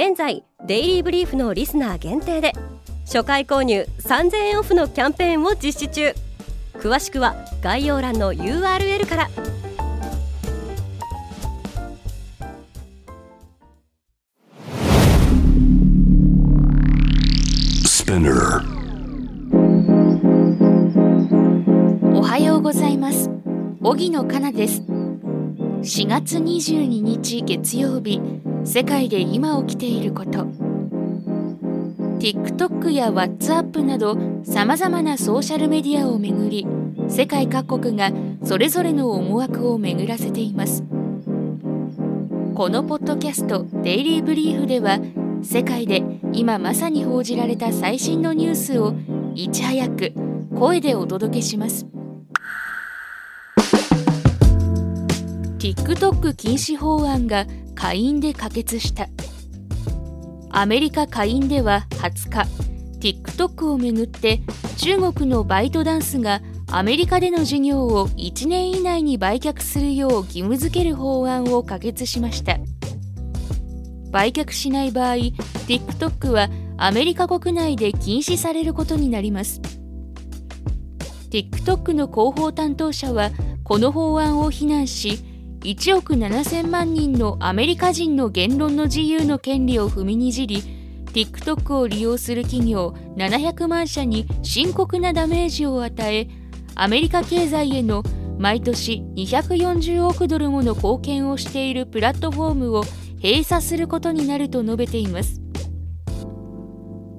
現在デイリーブリーフのリスナー限定で初回購入3000円オフのキャンペーンを実施中。詳しくは概要欄の URL から。おはようございます。荻野かなです。4月22日月曜日世界で今起きていること。TikTok や WhatsApp などさまざまなソーシャルメディアをめぐり世界各国がそれぞれの思惑を巡らせています。このポッドキャスト「デイリー・ブリーフ」では世界で今まさに報じられた最新のニュースをいち早く声でお届けします。TikTok 禁止法案が下院で可決した。アメリカ下院では20日 TikTok をめぐって中国のバイトダンスがアメリカでの事業を1年以内に売却するよう義務付ける法案を可決しました。売却しない場合 TikTok はアメリカ国内で禁止されることになります。TikTok の広報担当者はこの法案を非難し1億7000万人のアメリカ人の言論の自由の権利を踏みにじり TikTok を利用する企業700万社に深刻なダメージを与えアメリカ経済への毎年240億ドルもの貢献をしているプラットフォームを閉鎖することになると述べています。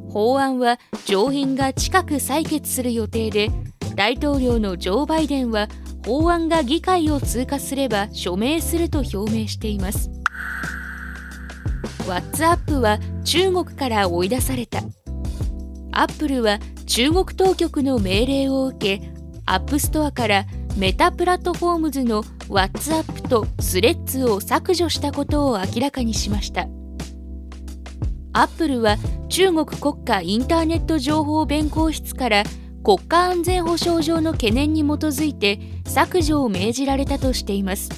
法案は上院が近く採決する予定で大統領のジョー・バイデンは法案が議会を通過すれば署名すると表明しています。WhatsApp は中国から追い出された。アップルは中国当局の命令を受けアップストアからメタプラットフォームズの WhatsApp とスレッズを削除したことを明らかにしました。アップルは中国国家インターネット情報弁公室から国家安全保障上の懸念に基づいて削除を命じられたとしています。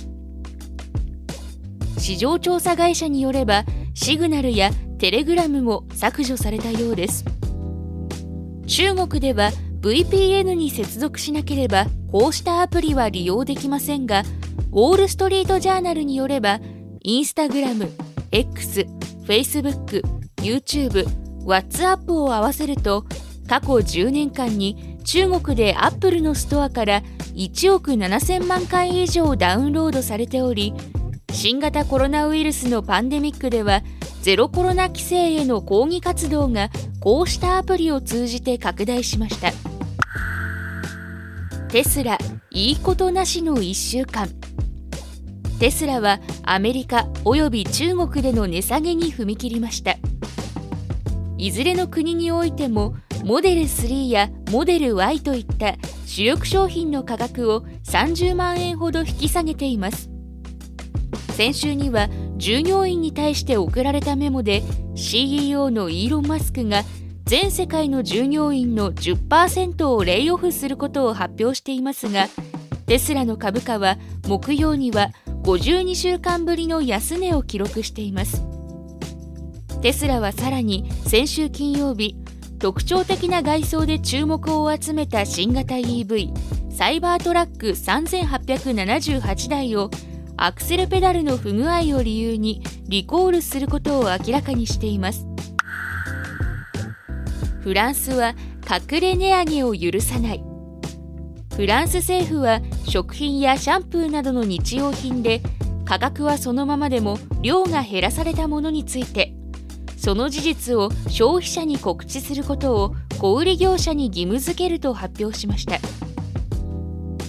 市場調査会社によればシグナルやテレグラムも削除されたようです。中国では VPN に接続しなければこうしたアプリは利用できませんがウォール・ストリート・ジャーナルによればインスタグラム X、Facebook、YouTube、WhatsApp を合わせると過去10年間に中国でアップルのストアから1億7000万回以上ダウンロードされており新型コロナウイルスのパンデミックではゼロコロナ規制への抗議活動がこうしたアプリを通じて拡大しました。テスラいいことなしの1週間。テスラはアメリカおよび中国での値下げに踏み切りました。いずれの国においてもモデル3やモデル Y といった主力商品の価格を30万円ほど引き下げています。先週には従業員に対して送られたメモで CEO のイーロン・マスクが全世界の従業員の10%をレイオフすることを発表していますがテスラの株価は木曜には52週間ぶりの安値を記録しています。テスラはさらに先週金曜日特徴的な外装で注目を集めた新型 EV サイバートラック3878台をアクセルペダルの不具合を理由にリコールすることを明らかにしています。フランスは隠れ値上げを許さない。フランス政府は食品やシャンプーなどの日用品で価格はそのままでも量が減らされたものについてその事実を消費者に告知することを小売業者に義務付けると発表しました。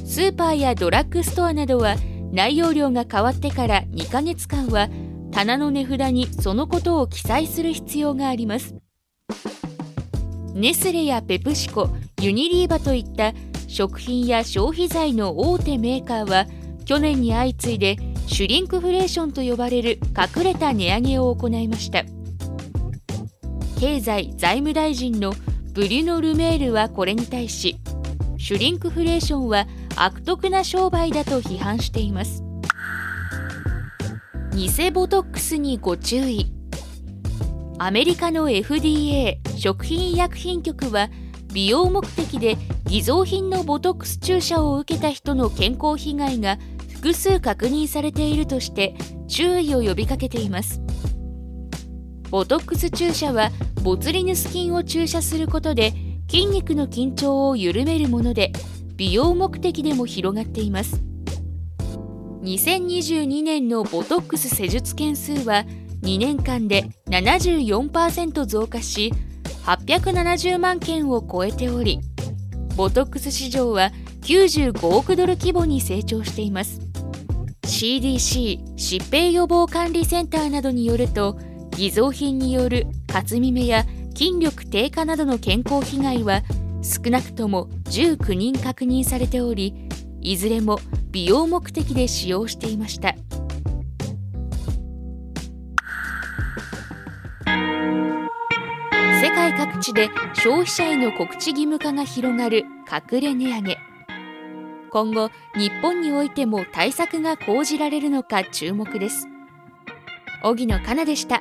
スーパーやドラッグストアなどは内容量が変わってから2ヶ月間は棚の値札にそのことを記載する必要があります。ネスレやペプシコユニリーバといった食品や消費財の大手メーカーは去年に相次いでシュリンクフレーションと呼ばれる隠れた値上げを行いました。経済財務大臣のブリュノ・ルメールはこれに対しシュリンクフレーションは悪徳な商売だと批判しています。偽ボトックスにご注意。アメリカの FDA 食品医薬品局は美容目的で偽造品のボトックス注射を受けた人の健康被害が複数確認されているとして注意を呼びかけています。ボトックス注射はボツリヌス菌を注射することで筋肉の緊張を緩めるもので美容目的でも広がっています。2022年のボトックス施術件数は2年間で74%増加し870万件を超えておりボトックス市場は95億ドル規模に成長しています。CDC 疾病予防管理センターなどによると偽造品による初耳や筋力低下などの健康被害は少なくとも19人確認されておりいずれも美容目的で使用していました。世界各地で消費者への告知義務化が広がる隠れ値上げ。今後日本においても対策が講じられるのか注目です。荻野かなでした。